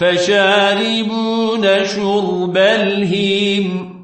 فشاربون شرب الهيم